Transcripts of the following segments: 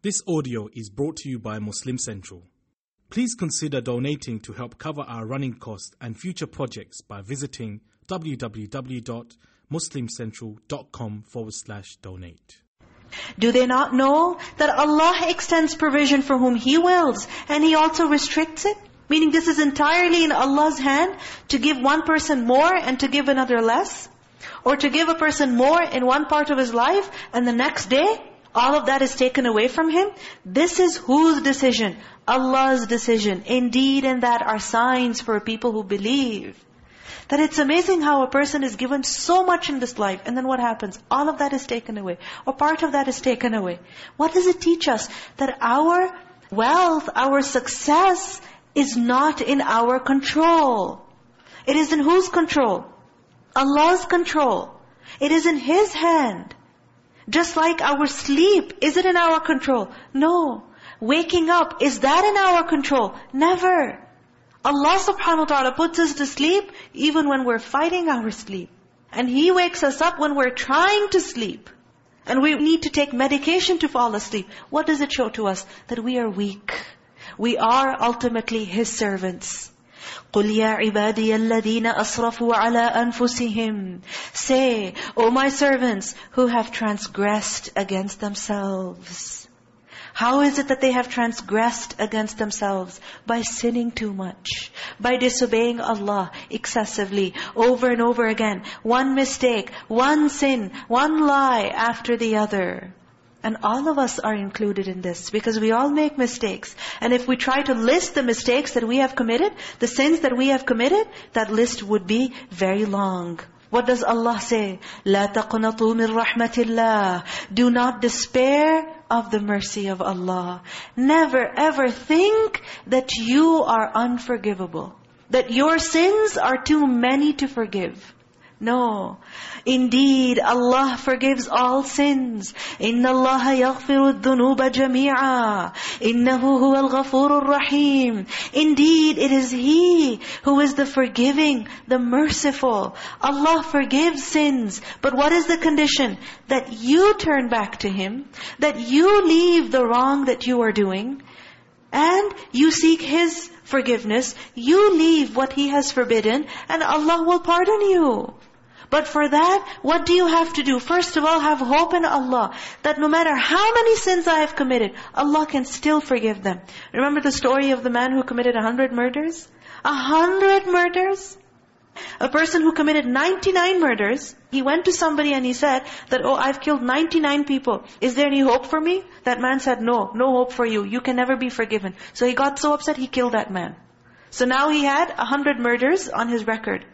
This audio is brought to you by Muslim Central. Please consider donating to help cover our running costs and future projects by visiting www.muslimcentral.com forward slash donate. Do they not know that Allah extends provision for whom He wills and He also restricts it? Meaning this is entirely in Allah's hand to give one person more and to give another less? Or to give a person more in one part of his life and the next day all of that is taken away from him. This is whose decision? Allah's decision. Indeed, and that are signs for people who believe. That it's amazing how a person is given so much in this life, and then what happens? All of that is taken away, or part of that is taken away. What does it teach us? That our wealth, our success is not in our control. It is in whose control? Allah's control. It is in His hand. Just like our sleep, is it in our control? No. Waking up, is that in our control? Never. Allah subhanahu wa ta'ala puts us to sleep even when we're fighting our sleep. And He wakes us up when we're trying to sleep. And we need to take medication to fall asleep. What does it show to us? That we are weak. We are ultimately His servants. قُلْ يَا عِبَادِيَ الَّذِينَ أَصْرَفُوا عَلَىٰ أَنفُسِهِمْ Say, O my servants who have transgressed against themselves. How is it that they have transgressed against themselves? By sinning too much. By disobeying Allah excessively, over and over again. One mistake, one sin, one lie after the other. And all of us are included in this because we all make mistakes. And if we try to list the mistakes that we have committed, the sins that we have committed, that list would be very long. What does Allah say? لا تقنطوا من رحمة الله. Do not despair of the mercy of Allah. Never ever think that you are unforgivable. That your sins are too many to forgive. No. Indeed, Allah forgives all sins. إِنَّ اللَّهَ يَغْفِرُ الذُّنُوبَ جَمِيعًا إِنَّهُ هُوَ الْغَفُورُ الرَّحِيمُ Indeed, it is He who is the forgiving, the merciful. Allah forgives sins. But what is the condition? That you turn back to Him. That you leave the wrong that you are doing. And you seek His forgiveness. You leave what He has forbidden. And Allah will pardon you. But for that, what do you have to do? First of all, have hope in Allah. That no matter how many sins I have committed, Allah can still forgive them. Remember the story of the man who committed a hundred murders? A hundred murders? A person who committed 99 murders, he went to somebody and he said that, oh, I've killed 99 people. Is there any hope for me? That man said, no, no hope for you. You can never be forgiven. So he got so upset, he killed that man. So now he had a hundred murders on his record.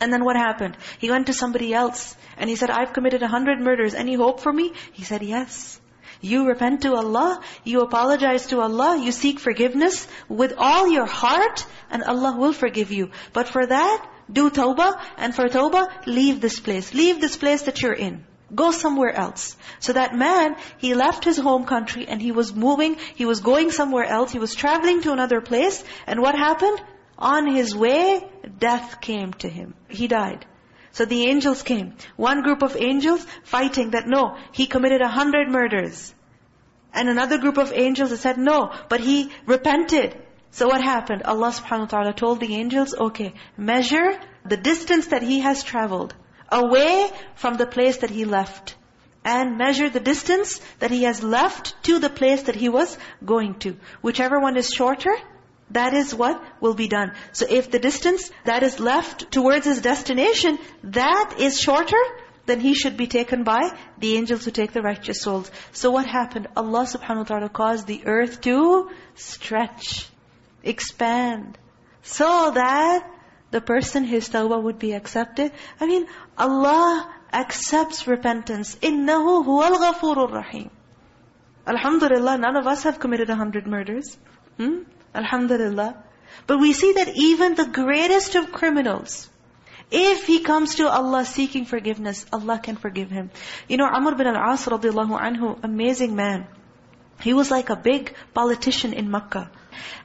And then what happened? He went to somebody else and he said, I've committed a hundred murders. Any hope for me? He said, yes. You repent to Allah, you apologize to Allah, you seek forgiveness with all your heart and Allah will forgive you. But for that, do tawbah and for tawbah, leave this place. Leave this place that you're in. Go somewhere else. So that man, he left his home country and he was moving, he was going somewhere else, he was traveling to another place. And what happened? On his way, death came to him. He died. So the angels came. One group of angels fighting that no, he committed a hundred murders. And another group of angels said no, but he repented. So what happened? Allah subhanahu wa ta'ala told the angels, okay, measure the distance that he has traveled away from the place that he left. And measure the distance that he has left to the place that he was going to. Whichever one is shorter, that is what will be done. So if the distance that is left towards his destination, that is shorter, then he should be taken by the angels who take the righteous souls. So what happened? Allah subhanahu wa ta'ala caused the earth to stretch, expand, so that the person, his tawbah would be accepted. I mean, Allah accepts repentance. إِنَّهُ هُوَ الْغَفُورُ الرَّحِيمُ Alhamdulillah, none of us have committed a hundred murders. Hmm? Alhamdulillah. But we see that even the greatest of criminals, if he comes to Allah seeking forgiveness, Allah can forgive him. You know, Amr bin al-As radiallahu anhu, amazing man. He was like a big politician in Makkah.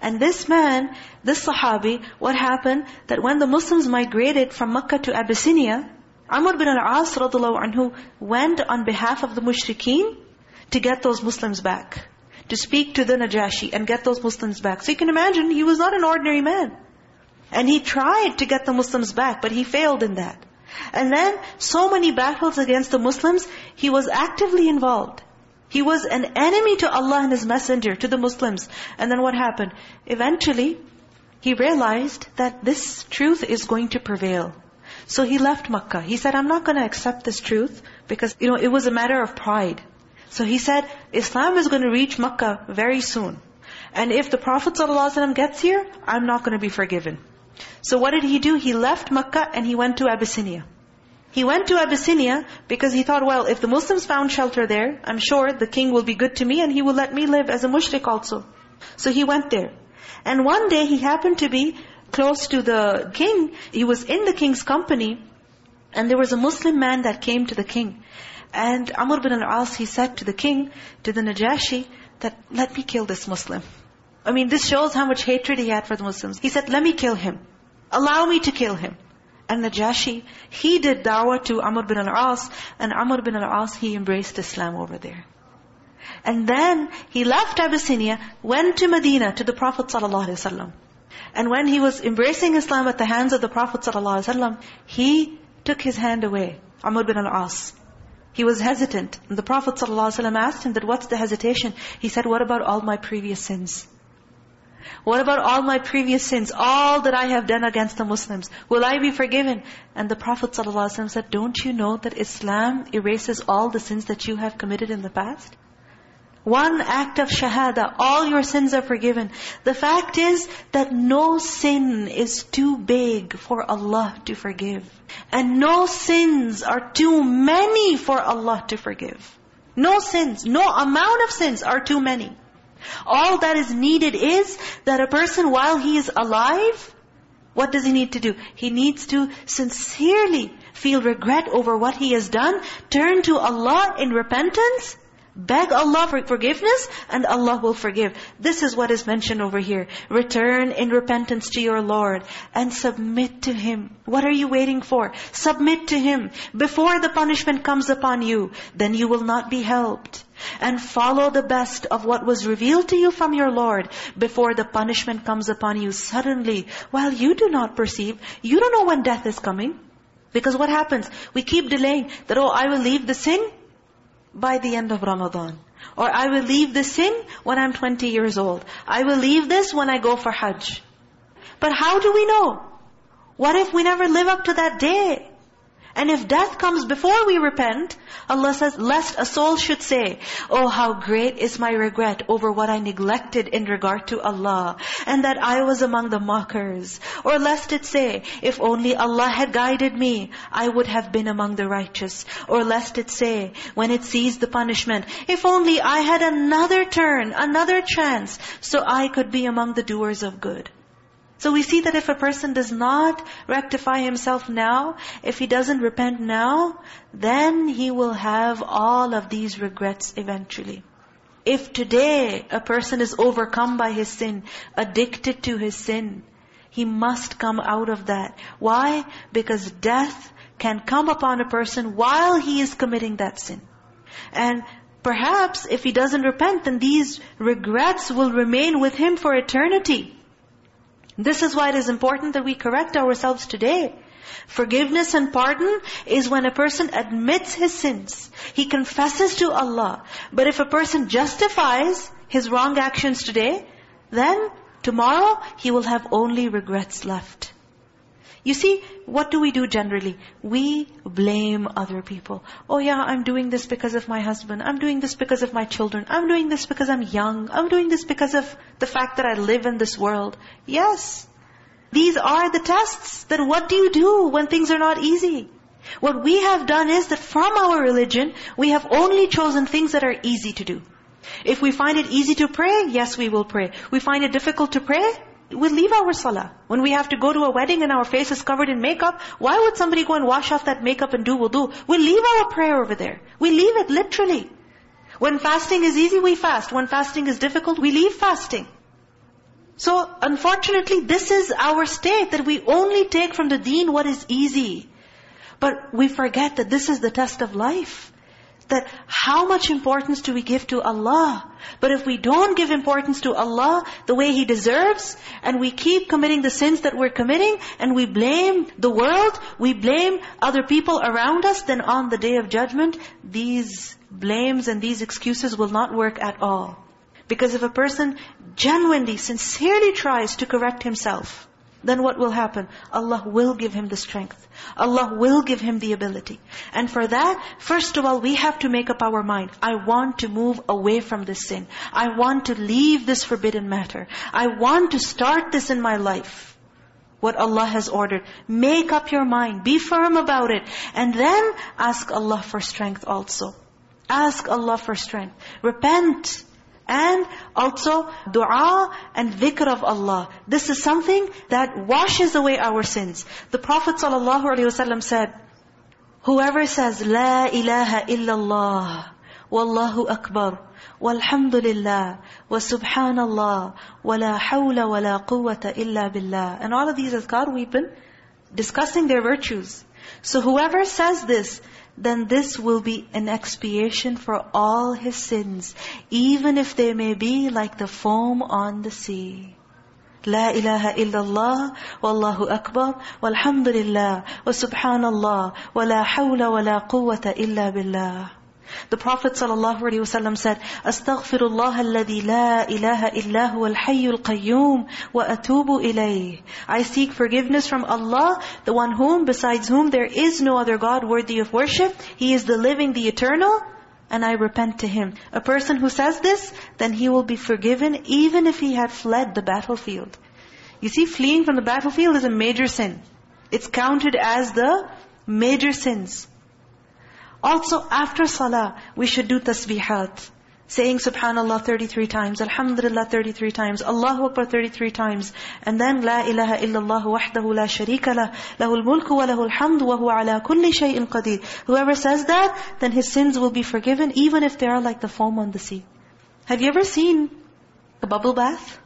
And this man, this Sahabi, what happened? That when the Muslims migrated from Makkah to Abyssinia, Amr bin al-As radiallahu anhu went on behalf of the mushrikeen to get those Muslims back. To speak to the Najashi and get those Muslims back. So you can imagine, he was not an ordinary man. And he tried to get the Muslims back, but he failed in that. And then, so many battles against the Muslims, he was actively involved. He was an enemy to Allah and His Messenger, to the Muslims. And then what happened? Eventually, he realized that this truth is going to prevail. So he left Makkah. He said, I'm not going to accept this truth because, you know, it was a matter of pride. So he said, Islam is going to reach Makkah very soon. And if the Prophet ﷺ gets here, I'm not going to be forgiven. So what did he do? He left Makkah and he went to Abyssinia. He went to Abyssinia because he thought, well, if the Muslims found shelter there, I'm sure the king will be good to me and he will let me live as a mushrik also. So he went there. And one day he happened to be close to the king. He was in the king's company and there was a Muslim man that came to the king. And Amr bin al-As, he said to the king, to the Najashi, that let me kill this Muslim. I mean, this shows how much hatred he had for the Muslims. He said, let me kill him. Allow me to kill him. And Najashi, he did da'wah to Amr bin al-As, and Amr bin al-As, he embraced Islam over there. And then he left Abyssinia, went to Medina to the Prophet ﷺ. And when he was embracing Islam at the hands of the Prophet ﷺ, he took his hand away, Amr bin al-As. He was hesitant. And the Prophet ﷺ asked him that, what's the hesitation? He said, what about all my previous sins? What about all my previous sins? All that I have done against the Muslims. Will I be forgiven? And the Prophet ﷺ said, don't you know that Islam erases all the sins that you have committed in the past? One act of shahada, all your sins are forgiven. The fact is that no sin is too big for Allah to forgive. And no sins are too many for Allah to forgive. No sins, no amount of sins are too many. All that is needed is that a person while he is alive, what does he need to do? He needs to sincerely feel regret over what he has done, turn to Allah in repentance, Beg Allah for forgiveness and Allah will forgive. This is what is mentioned over here. Return in repentance to your Lord and submit to Him. What are you waiting for? Submit to Him. Before the punishment comes upon you, then you will not be helped. And follow the best of what was revealed to you from your Lord before the punishment comes upon you suddenly. While you do not perceive, you don't know when death is coming. Because what happens? We keep delaying that, oh, I will leave the sin by the end of Ramadan. Or I will leave the sin when I'm 20 years old. I will leave this when I go for Hajj. But how do we know? What if we never live up to that day? And if death comes before we repent, Allah says, lest a soul should say, Oh, how great is my regret over what I neglected in regard to Allah, and that I was among the mockers. Or lest it say, if only Allah had guided me, I would have been among the righteous. Or lest it say, when it sees the punishment, if only I had another turn, another chance, so I could be among the doers of good. So we see that if a person does not rectify himself now, if he doesn't repent now, then he will have all of these regrets eventually. If today a person is overcome by his sin, addicted to his sin, he must come out of that. Why? Because death can come upon a person while he is committing that sin. And perhaps if he doesn't repent, then these regrets will remain with him for eternity. This is why it is important that we correct ourselves today. Forgiveness and pardon is when a person admits his sins. He confesses to Allah. But if a person justifies his wrong actions today, then tomorrow he will have only regrets left. You see, what do we do generally? We blame other people. Oh yeah, I'm doing this because of my husband. I'm doing this because of my children. I'm doing this because I'm young. I'm doing this because of the fact that I live in this world. Yes, these are the tests. That what do you do when things are not easy? What we have done is that from our religion, we have only chosen things that are easy to do. If we find it easy to pray, yes, we will pray. We find it difficult to pray, we leave our salah. When we have to go to a wedding and our face is covered in makeup, why would somebody go and wash off that makeup and do wudu? We leave our prayer over there. We leave it literally. When fasting is easy, we fast. When fasting is difficult, we leave fasting. So, unfortunately, this is our state, that we only take from the deen what is easy. But we forget that this is the test of life. That how much importance do we give to Allah? But if we don't give importance to Allah the way He deserves, and we keep committing the sins that we're committing, and we blame the world, we blame other people around us, then on the Day of Judgment, these blames and these excuses will not work at all. Because if a person genuinely, sincerely tries to correct himself, then what will happen? Allah will give him the strength. Allah will give him the ability. And for that, first of all, we have to make up our mind. I want to move away from this sin. I want to leave this forbidden matter. I want to start this in my life. What Allah has ordered. Make up your mind. Be firm about it. And then ask Allah for strength also. Ask Allah for strength. Repent. And also dua and dhikr of Allah. This is something that washes away our sins. The Prophet ﷺ said, Whoever says, La ilaha illallah, Wallahu akbar, walhamdulillah, wa subhanallah, wa la hawla wa la quwwata illa billah. And all of these azkar we've been discussing their virtues. So whoever says this, then this will be an expiation for all his sins, even if they may be like the foam on the sea. La ilaha illallah, الله akbar, walhamdulillah, wa subhanallah, wa الله ولا حول ولا قوة إلا بالله. the Prophet ﷺ said, أَسْتَغْفِرُ اللَّهَ الَّذِي لَا إِلَهَ إِلَّا هُوَ الْحَيُّ الْقَيُّومُ وَأَتُوبُ إِلَيْهِ I seek forgiveness from Allah, the one whom, besides whom there is no other God worthy of worship. He is the living, the eternal, and I repent to Him. A person who says this, then he will be forgiven even if he had fled the battlefield. You see, fleeing from the battlefield is a major sin. It's counted as the major sins. Also, after salah, we should do tasbihat. Saying subhanallah 33 times, alhamdulillah 33 times, Allahu Akbar 33 times. And then, la ilaha illallah wahdahu la sharika lah, lahul mulku wa lahul hamdu wa huwa ala kulli shay'in qadir. Whoever says that, then his sins will be forgiven, even if they are like the foam on the sea. Have you ever seen a bubble bath?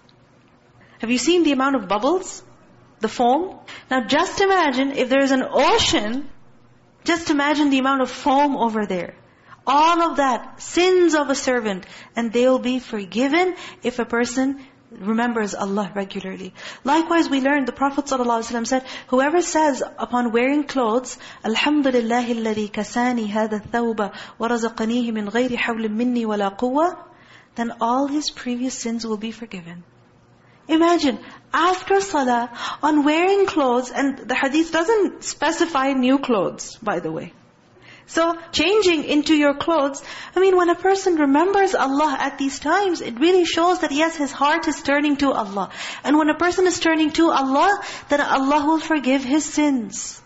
Have you seen the amount of bubbles? The foam? Now just imagine if there is an ocean just imagine the amount of foam over there. All of that, sins of a servant. And they will be forgiven if a person remembers Allah regularly. Likewise, we learned the Prophet ﷺ said, whoever says upon wearing clothes, kasani hada thawba wa razaqanihi min ghayri hawlim minni wa la quwwa, then all his previous sins will be forgiven. Imagine, after salah, on wearing clothes, and the hadith doesn't specify new clothes, by the way. So, changing into your clothes, I mean, when a person remembers Allah at these times, it really shows that yes, his heart is turning to Allah. And when a person is turning to Allah, then Allah will forgive his sins.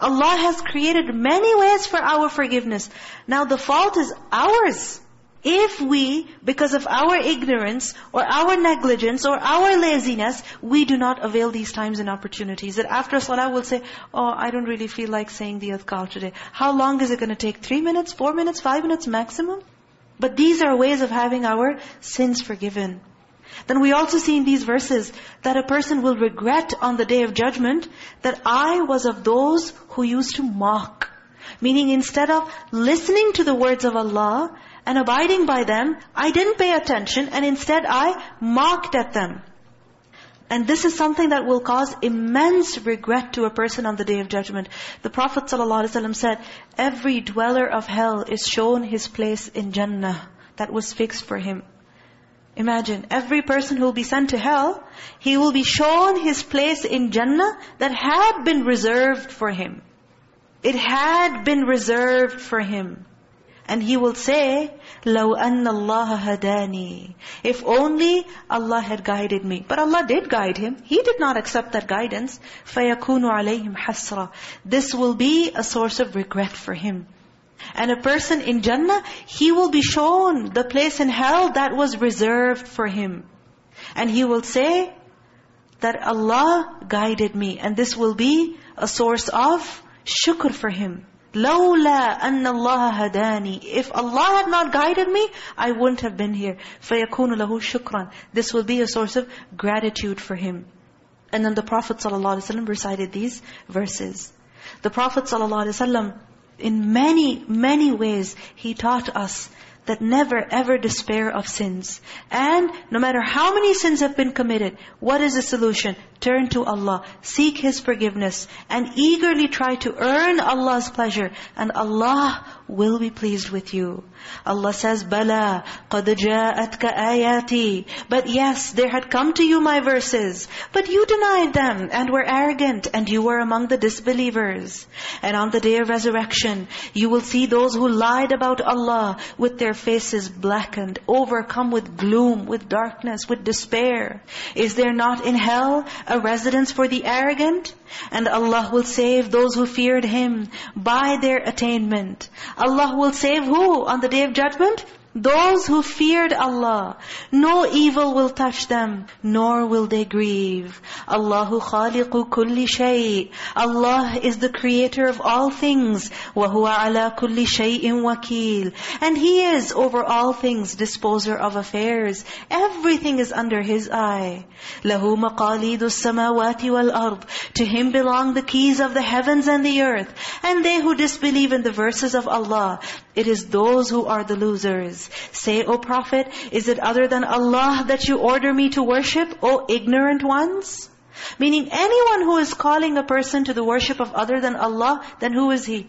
Allah has created many ways for our forgiveness. Now the fault is ours. If we, because of our ignorance or our negligence or our laziness, we do not avail these times and opportunities. That after salah we'll say, oh, I don't really feel like saying the adhkar today. How long is it going to take? Three minutes, four minutes, five minutes maximum? But these are ways of having our sins forgiven. Then we also see in these verses that a person will regret on the day of judgment that I was of those who used to mock. Meaning instead of listening to the words of Allah and abiding by them, I didn't pay attention and instead I mocked at them. And this is something that will cause immense regret to a person on the Day of Judgment. The Prophet ﷺ said, every dweller of hell is shown his place in Jannah that was fixed for him. Imagine, every person who will be sent to hell, he will be shown his place in Jannah that had been reserved for him. It had been reserved for him. And he will say, لَوْ أَنَّ اللَّهَ هَدَانِي If only Allah had guided me. But Allah did guide him. He did not accept that guidance. فَيَكُونُ عَلَيْهِمْ حَسْرًا This will be a source of regret for him. And a person in Jannah, he will be shown the place in hell that was reserved for him. And he will say that Allah guided me. And this will be a source of shukr for him. لَوْلَا أَنَّ اللَّهَ هَدَانِي If Allah had not guided me, I wouldn't have been here. فَيَكُونُ لَهُ شُكْرًا This will be a source of gratitude for him. And then the Prophet ﷺ recited these verses. The Prophet ﷺ In many, many ways, He taught us that never ever despair of sins. And no matter how many sins have been committed, what is the solution? Turn to Allah, seek His forgiveness, and eagerly try to earn Allah's pleasure. And Allah will be pleased with you. Allah says, Bala, قَدْ جَاءَتْكَ آيَاتِي But yes, there had come to you my verses, but you denied them and were arrogant, and you were among the disbelievers. And on the day of resurrection, you will see those who lied about Allah with their faces blackened, overcome with gloom, with darkness, with despair. Is there not in hell a residence for the arrogant? And Allah will save those who feared Him by their attainment. Allah will save who on the Day of Judgment? Those who feared Allah, no evil will touch them, nor will they grieve. Allahu khaliqu kulli shay. Allah is the creator of all things. وَهُوَ عَلَى كُلِّ شَيْءٍ وَكِيلٍ And He is over all things, disposer of affairs. Everything is under His eye. لَهُ مَقَالِيدُ السَّمَاوَاتِ وَالْأَرْضِ To Him belong the keys of the heavens and the earth. And they who disbelieve in the verses of Allah, it is those who are the losers. Say, O Prophet, is it other than Allah that you order me to worship, O ignorant ones? Meaning anyone who is calling a person to the worship of other than Allah, then who is he?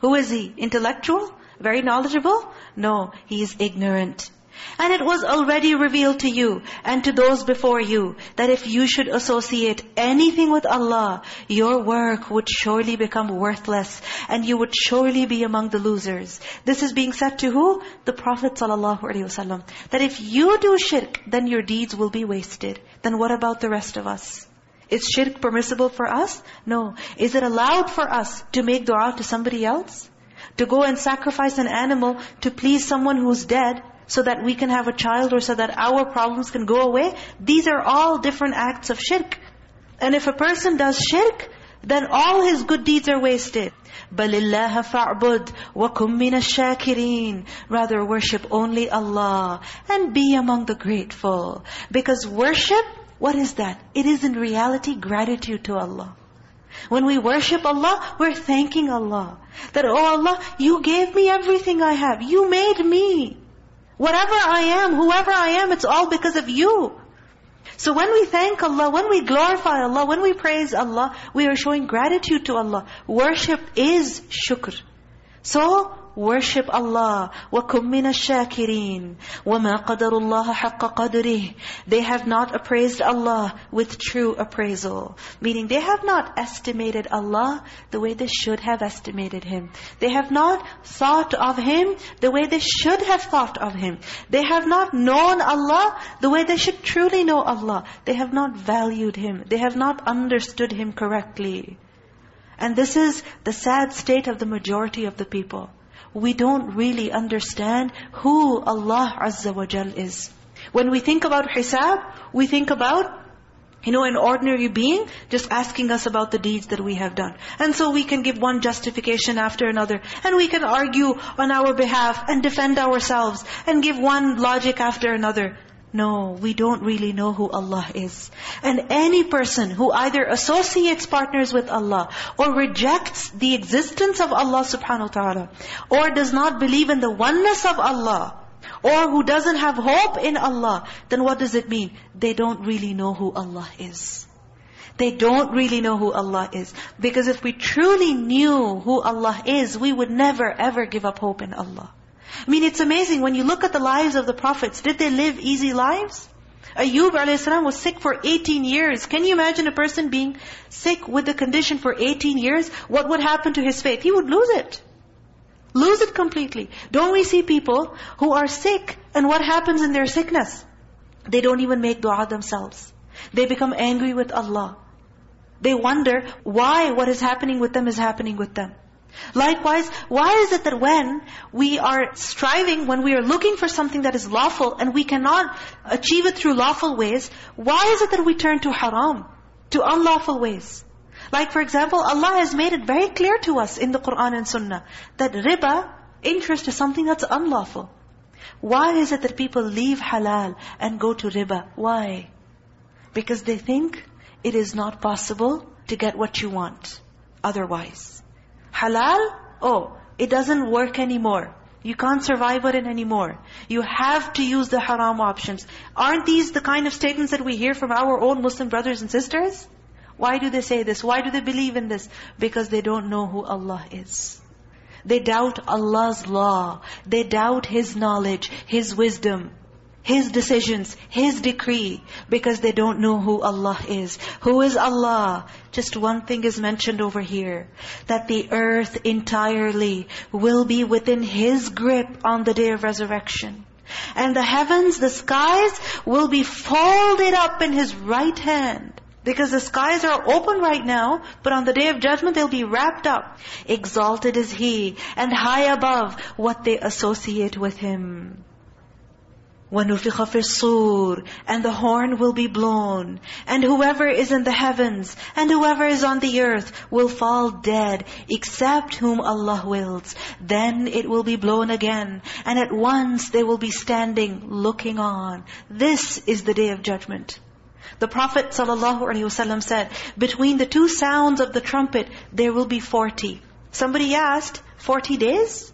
Who is he? Intellectual? Very knowledgeable? No, he is ignorant. And it was already revealed to you and to those before you that if you should associate anything with Allah, your work would surely become worthless and you would surely be among the losers. This is being said to who? The Prophet ﷺ. That if you do shirk, then your deeds will be wasted. Then what about the rest of us? Is shirk permissible for us? No. Is it allowed for us to make dua to somebody else? To go and sacrifice an animal to please someone who's dead so that we can have a child or so that our problems can go away. These are all different acts of shirk. And if a person does shirk, then all his good deeds are wasted. بَلِ اللَّهَ فَاعْبُدْ وَكُمْ مِنَ الشَّاكِرِينَ Rather worship only Allah and be among the grateful. Because worship, what is that? It is in reality gratitude to Allah. When we worship Allah, we're thanking Allah. That, oh Allah, you gave me everything I have. You made me. Whatever I am, whoever I am, it's all because of you. So when we thank Allah, when we glorify Allah, when we praise Allah, we are showing gratitude to Allah. Worship is shukr. So, Worship Allah. وَكُمْ مِنَ الشَّاكِرِينَ وَمَا قَدَرُ اللَّهَ حَقَّ قَدْرِهِ They have not appraised Allah with true appraisal. Meaning they have not estimated Allah the way they should have estimated Him. They have not thought of Him the way they should have thought of Him. They have not known Allah the way they should truly know Allah. They have not valued Him. They have not understood Him correctly. And this is the sad state of the majority of the people we don't really understand who Allah Azza wa Jal is. When we think about hisab, we think about you know, an ordinary being just asking us about the deeds that we have done. And so we can give one justification after another. And we can argue on our behalf and defend ourselves and give one logic after another. No, we don't really know who Allah is. And any person who either associates partners with Allah or rejects the existence of Allah subhanahu wa ta'ala or does not believe in the oneness of Allah or who doesn't have hope in Allah, then what does it mean? They don't really know who Allah is. They don't really know who Allah is. Because if we truly knew who Allah is, we would never ever give up hope in Allah. I mean, it's amazing. When you look at the lives of the prophets, did they live easy lives? Ayub a.s. was sick for 18 years. Can you imagine a person being sick with the condition for 18 years? What would happen to his faith? He would lose it. Lose it completely. Don't we see people who are sick and what happens in their sickness? They don't even make dua themselves. They become angry with Allah. They wonder why what is happening with them is happening with them. Likewise, why is it that when we are striving, when we are looking for something that is lawful and we cannot achieve it through lawful ways, why is it that we turn to haram, to unlawful ways? Like for example, Allah has made it very clear to us in the Qur'an and Sunnah that riba, interest is something that's unlawful. Why is it that people leave halal and go to riba? Why? Because they think it is not possible to get what you want otherwise. Halal, oh, it doesn't work anymore. You can't survive on it anymore. You have to use the haram options. Aren't these the kind of statements that we hear from our own Muslim brothers and sisters? Why do they say this? Why do they believe in this? Because they don't know who Allah is. They doubt Allah's law. They doubt His knowledge, His wisdom. His decisions, His decree, because they don't know who Allah is. Who is Allah? Just one thing is mentioned over here, that the earth entirely will be within His grip on the day of resurrection. And the heavens, the skies, will be folded up in His right hand. Because the skies are open right now, but on the day of judgment they'll be wrapped up. Exalted is He, and high above what they associate with Him. وَنُفِخَ فِي الصُّورِ And the horn will be blown. And whoever is in the heavens and whoever is on the earth will fall dead except whom Allah wills. Then it will be blown again. And at once they will be standing looking on. This is the day of judgment. The Prophet ﷺ said, between the two sounds of the trumpet, there will be 40. Somebody asked, 40 days?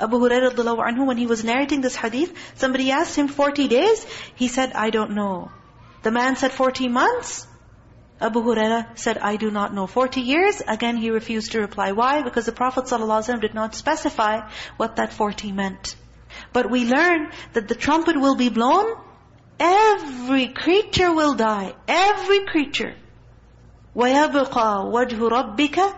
Abu Hurairah anhu, when he was narrating this hadith, somebody asked him 40 days. He said, I don't know. The man said 40 months. Abu Hurairah said, I do not know. 40 years? Again, he refused to reply. Why? Because the Prophet ﷺ did not specify what that 40 meant. But we learn that the trumpet will be blown. Every creature will die. Every creature. وَيَبْقَى وَجْهُ رَبِّكَ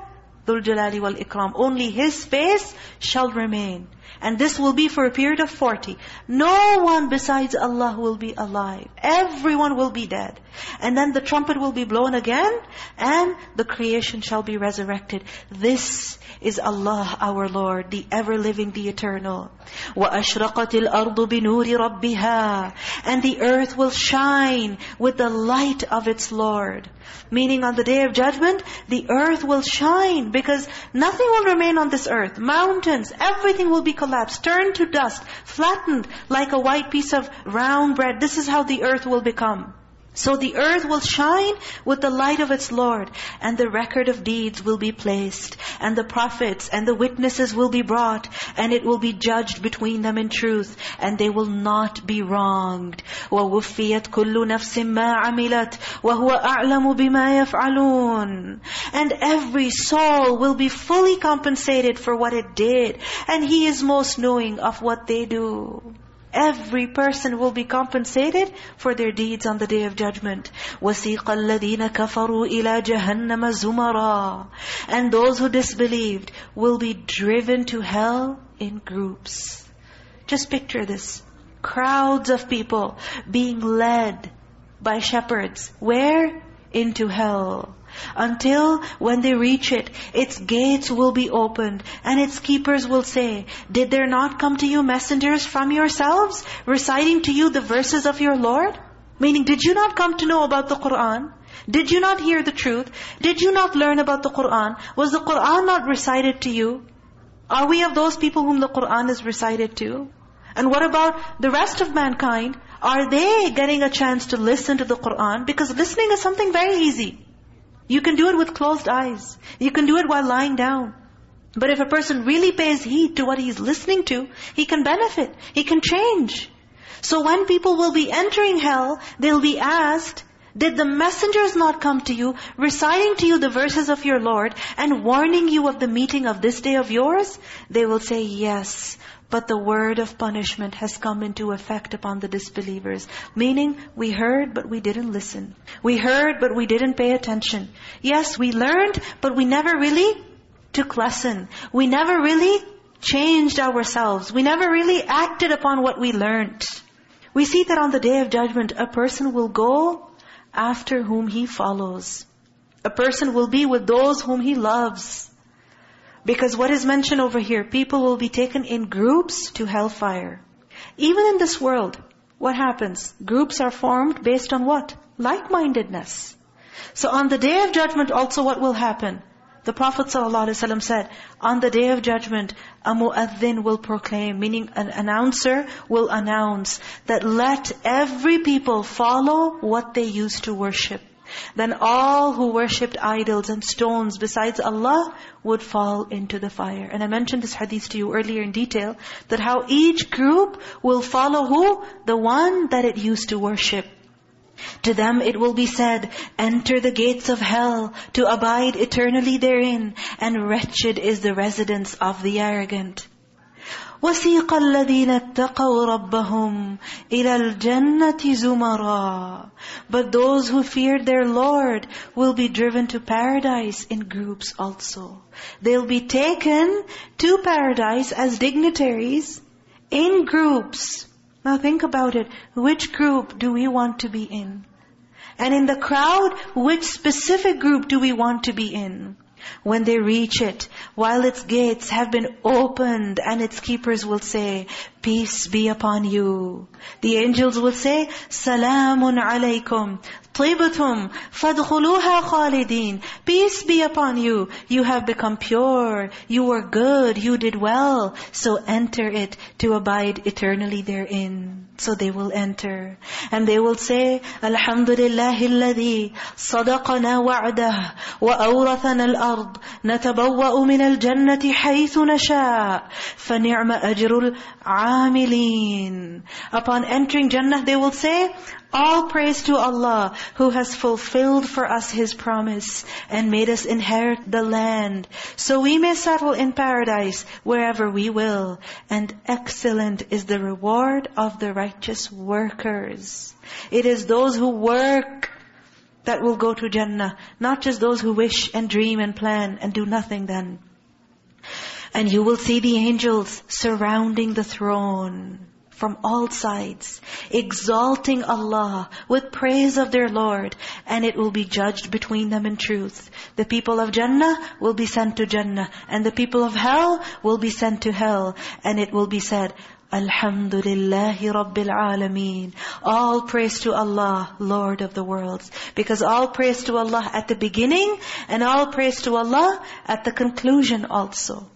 Dhul Jalali wal Ikram. Only His face shall remain. And this will be for a period of 40. No one besides Allah will be alive. Everyone will be dead. And then the trumpet will be blown again, and the creation shall be resurrected. This is Allah our Lord, the ever-living, the eternal. وَأَشْرَقَتِ الْأَرْضُ بِنُورِ رَبِّهَا And the earth will shine with the light of its Lord. Meaning on the day of judgment, the earth will shine because nothing will remain on this earth. Mountains, everything will be collapsed, turned to dust, flattened like a white piece of round bread. This is how the earth will become. So the earth will shine with the light of its Lord, and the record of deeds will be placed, and the prophets and the witnesses will be brought, and it will be judged between them in truth, and they will not be wronged. وَوُفِّيَتْ كُلُّ نَفْسٍ مَا عَمِلَتْ وَهُوَ أَعْلَمُ بِمَا يَفْعَلُونَ And every soul will be fully compensated for what it did, and He is most knowing of what they do. Every person will be compensated for their deeds on the Day of Judgment. وَسِيقَ الَّذِينَ كَفَرُوا إِلَى جَهَنَّمَ زُمَرًا And those who disbelieved will be driven to hell in groups. Just picture this. Crowds of people being led by shepherds. Where? Into hell. Until when they reach it, its gates will be opened and its keepers will say, Did there not come to you messengers from yourselves, reciting to you the verses of your Lord? Meaning, did you not come to know about the Qur'an? Did you not hear the truth? Did you not learn about the Qur'an? Was the Qur'an not recited to you? Are we of those people whom the Qur'an is recited to? And what about the rest of mankind? Are they getting a chance to listen to the Qur'an? Because listening is something very easy. You can do it with closed eyes. You can do it while lying down. But if a person really pays heed to what he's listening to, he can benefit. He can change. So when people will be entering hell, they'll be asked, did the messengers not come to you, reciting to you the verses of your Lord, and warning you of the meeting of this day of yours? They will say, yes. But the word of punishment has come into effect upon the disbelievers. Meaning, we heard but we didn't listen. We heard but we didn't pay attention. Yes, we learned but we never really took lesson. We never really changed ourselves. We never really acted upon what we learned. We see that on the Day of Judgment, a person will go after whom he follows. A person will be with those whom he loves. Because what is mentioned over here, people will be taken in groups to hellfire. Even in this world, what happens? Groups are formed based on what? Like-mindedness. So on the day of judgment also what will happen? The Prophet ﷺ said, on the day of judgment, a mu'adhin will proclaim, meaning an announcer will announce that let every people follow what they used to worship. Then all who worshipped idols and stones besides Allah would fall into the fire. And I mentioned this hadith to you earlier in detail, that how each group will follow who? The one that it used to worship. To them it will be said, enter the gates of hell to abide eternally therein, and wretched is the residence of the arrogant. وَسِيقَ الَّذِينَ اتَّقَوْا رَبَّهُمْ إِلَى الْجَنَّةِ زُمَرًا But those who feared their Lord will be driven to paradise in groups also. They'll be taken to paradise as dignitaries in groups. Now think about it. Which group do we want to be in? And in the crowd, which specific group do we want to be in? When they reach it, while its gates have been opened and its keepers will say, Peace be upon you. The angels will say, Salamun alaykum. طِبْتُمْ فَادْخُلُوهَا خَالِدِينَ Peace be upon you. You have become pure. You were good. You did well. So enter it to abide eternally therein. So they will enter. And they will say, الحمد لله الذي صدقنا وعده وأورثنا الأرض نتبوأ من الجنة حيث نشاء فنعم أجر العاملين Upon entering Jannah, they will say, all praise to Allah who has fulfilled for us His promise and made us inherit the land so we may settle in paradise wherever we will. And excellent is the reward of the righteous workers. It is those who work that will go to Jannah, not just those who wish and dream and plan and do nothing then. And you will see the angels surrounding the throne from all sides, exalting Allah with praise of their Lord, and it will be judged between them in truth. The people of Jannah will be sent to Jannah, and the people of hell will be sent to hell, and it will be said, Alhamdulillahi Rabbil Alameen. All praise to Allah, Lord of the worlds. Because all praise to Allah at the beginning, and all praise to Allah at the conclusion also.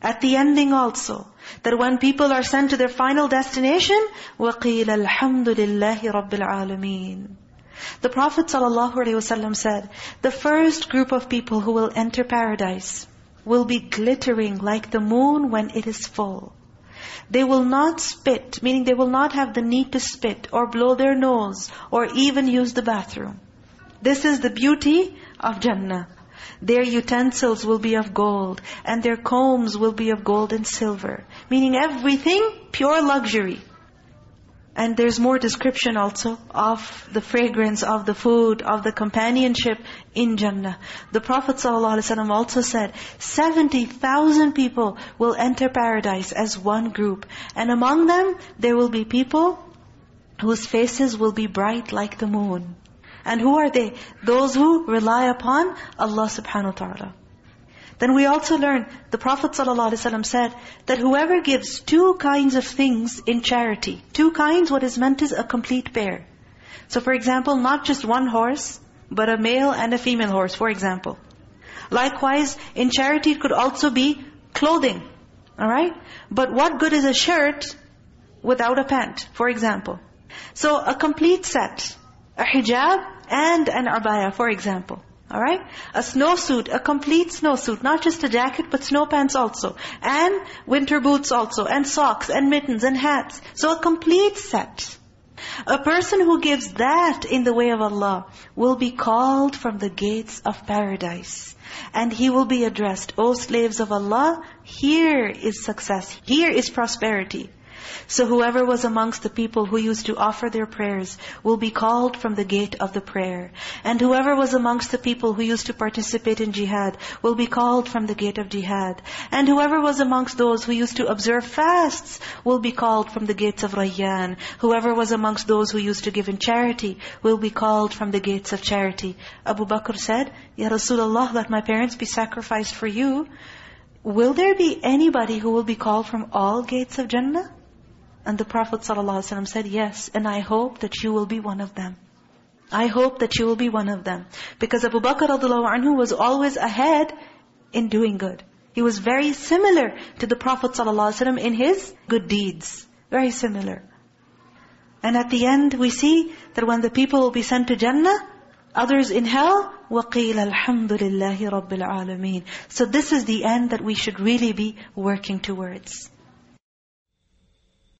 At the ending also. That when people are sent to their final destination, وَقِيلَ الْحَمْدُ لِلَّهِ رَبِّ الْعَالَمِينَ The Prophet ﷺ said, the first group of people who will enter paradise will be glittering like the moon when it is full. They will not spit, meaning they will not have the need to spit or blow their nose or even use the bathroom. This is the beauty of Jannah. Their utensils will be of gold, and their combs will be of gold and silver. Meaning everything, pure luxury. And there's more description also of the fragrance of the food, of the companionship in Jannah. The Prophet ﷺ also said, 70,000 people will enter paradise as one group. And among them, there will be people whose faces will be bright like the moon. And who are they? Those who rely upon Allah subhanahu wa ta'ala. Then we also learn, the Prophet ﷺ said, that whoever gives two kinds of things in charity, two kinds, what is meant is a complete pair. So for example, not just one horse, but a male and a female horse, for example. Likewise, in charity it could also be clothing. Alright? But what good is a shirt without a pant, for example? So a complete set a hijab and an abaya, for example. Alright? A snowsuit, a complete snowsuit, not just a jacket, but snow pants also. And winter boots also, and socks, and mittens, and hats. So a complete set. A person who gives that in the way of Allah will be called from the gates of paradise. And he will be addressed, O slaves of Allah, here is success, here is prosperity. So whoever was amongst the people who used to offer their prayers will be called from the gate of the prayer. And whoever was amongst the people who used to participate in jihad will be called from the gate of jihad. And whoever was amongst those who used to observe fasts will be called from the gates of Rayyan. Whoever was amongst those who used to give in charity will be called from the gates of charity. Abu Bakr said, Ya Rasulullah, let my parents be sacrificed for you. Will there be anybody who will be called from all gates of Jannah? And the Prophet ﷺ said, yes, and I hope that you will be one of them. I hope that you will be one of them. Because Abu Bakr anhu was always ahead in doing good. He was very similar to the Prophet ﷺ in his good deeds. Very similar. And at the end we see that when the people will be sent to Jannah, Others in hell, وَقِيلَ الْحَمْدُ لِلَّهِ رَبِّ الْعَالَمِينَ So this is the end that we should really be working towards.